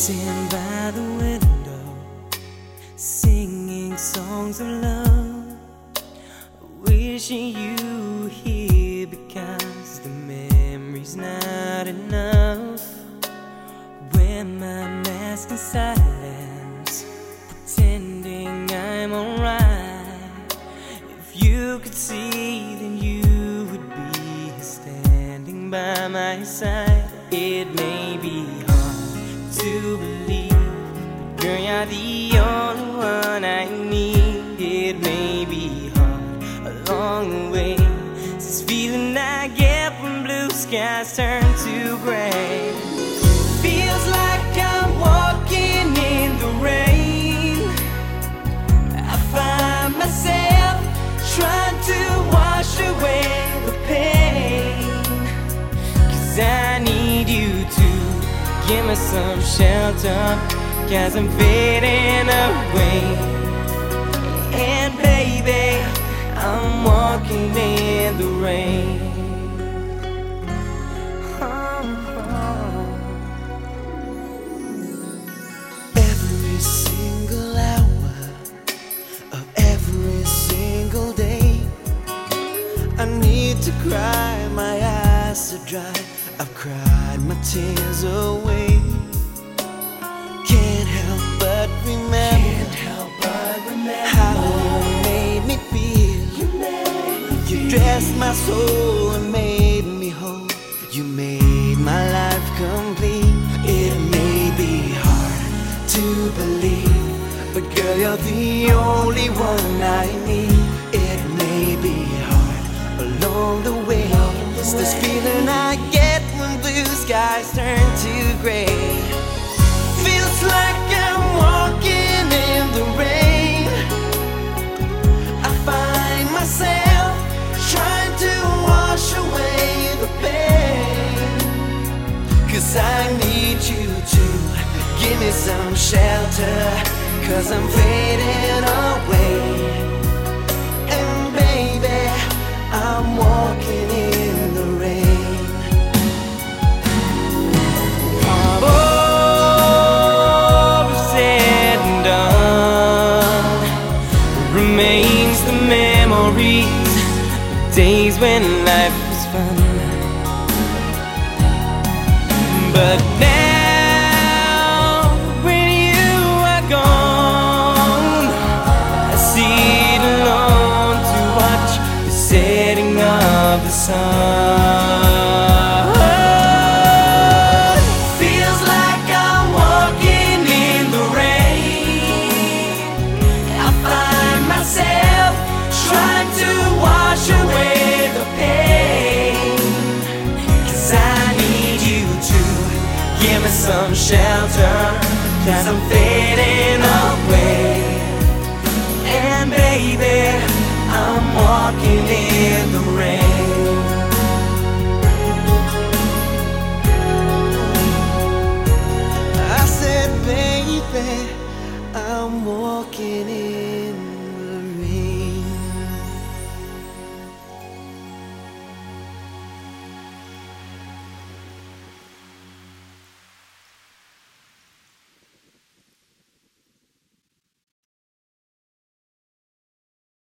Sitting by the window, singing songs of love, wishing you were here because the memory's not enough. When my mask in silence, pretending I'm alright. If you could see, then you would be standing by my side. It may be to believe, girl, you're the only one I need. It may be hard along the way, this feeling I get when blue skies turn to gray. Feels like I'm walking in the rain. I find myself trying to wash away the pain. Cause I need you to give me some shelter. Cause I'm fading away. And baby, I'm walking in the rain. Oh, every single hour of every single day, I need to cry, my eyes are dry. I've cried my tears away. Can't help but remember, how you made me feel. You dressed my soul and made me whole. You made my life complete. It may be hard to believe, but girl, you're the only one I need. It may be hard along the way. It's this feeling skies turn to gray. Feels like I'm walking in the rain. I find myself trying to wash away the pain. Cause I need you to give me some shelter. Cause I'm fading away. Remains the memories, days when life was fun. But now, when you are gone, I sit alone to watch the setting of the sun. Give me some shelter. Cause I'm fading away. And baby, I'm walking in the rain. I said, baby, I'm walking in